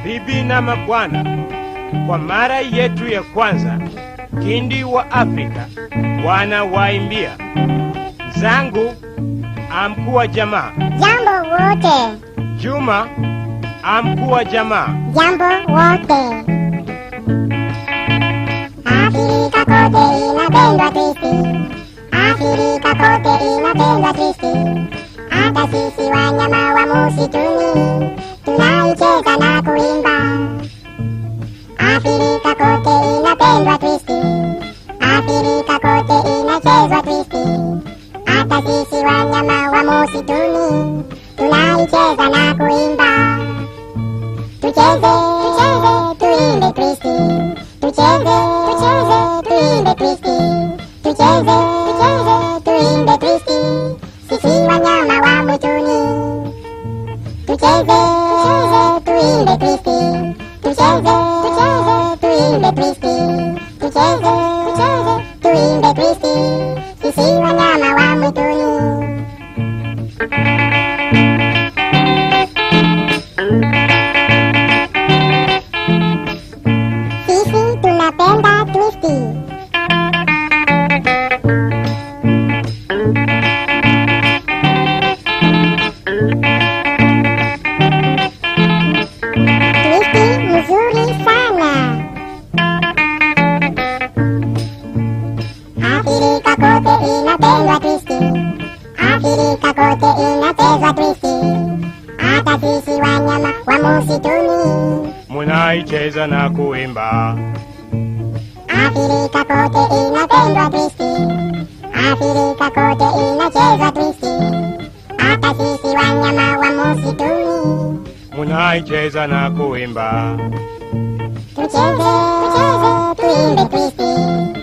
Mabibi na mabwana, kwa mara yetu ya kwanza, Kindi wa Afrika wana waimbia. Zangu amkuwa jamaa, Jambo wote, Juma amkuwa jamaa, jambo wote. Afrika kote inapendwa Kristi, Afrika kote inapendwa Kristi. Hata sisi wanyama wa musituni tunaicheza na kuimba. Afrika kote inapendwa twisti, Afrika kote inachezwa twisti, Hata sisi wanyama wa musituni tunaicheza na kuimba. Tucheze, tucheze, tuimbe twisti, Tucheze, tucheze, tuimbe twisti, Tucheze, Tucheze, tucheze, tuimbe Kristi. Tucheze, tucheze, tuimbe Kristi. Sisi wanyama wa mwituni. Sisi tunapenda twisti. Twisti inapendwa twisti. Afrika kote inachezwa twisti. Hata sisi wanyama wa musituni. munaicheza na kuimba. Afrika kote inapendwa twisti. Afrika kote inachezwa twisti. Hata sisi wanyama wa musituni. munaicheza na kuimba. Tucheze, tucheze, tuimbe. Tucheze,